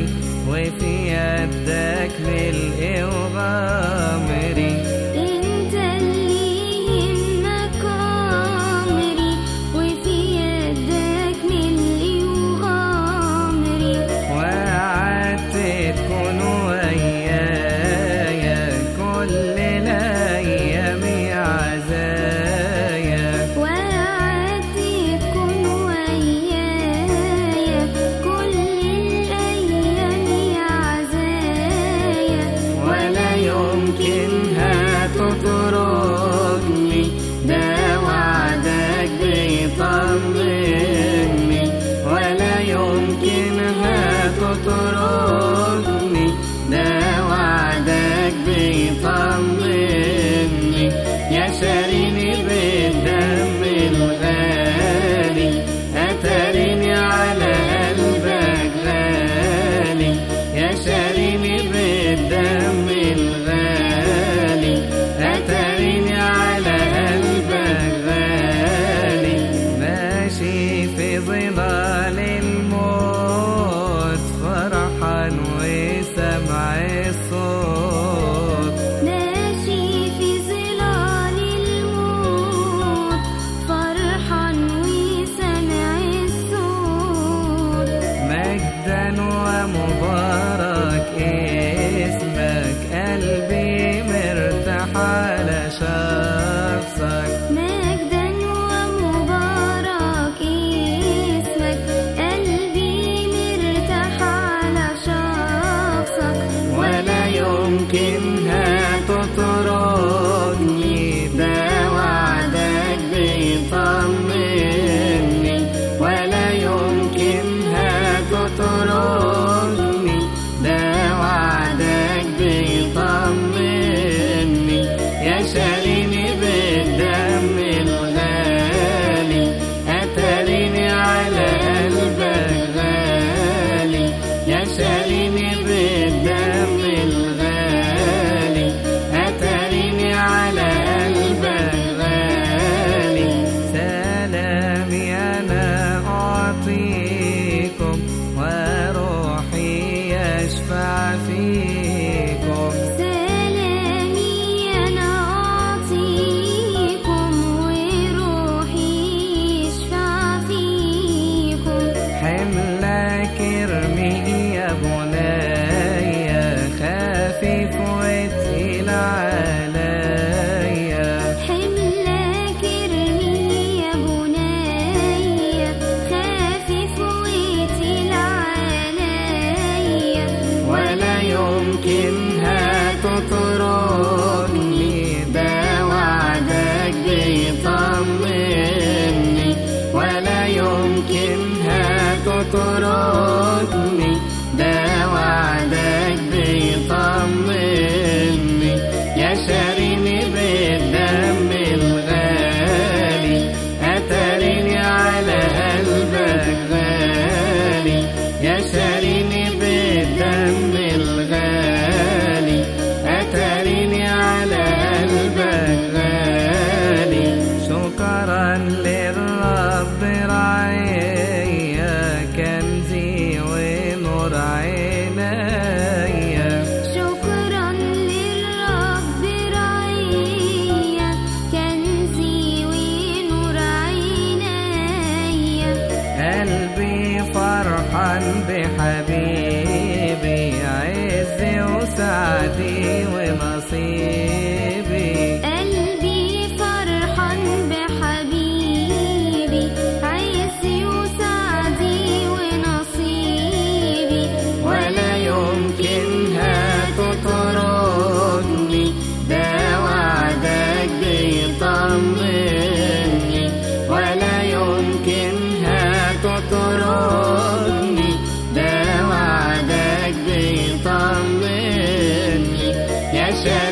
Wifi Abdel وتراضني ده وعدك بيطمني. يا شريك تراضني ده وعدك بيطمني يا شاء فرحان بحبيبي عزي وسعدي وما ten.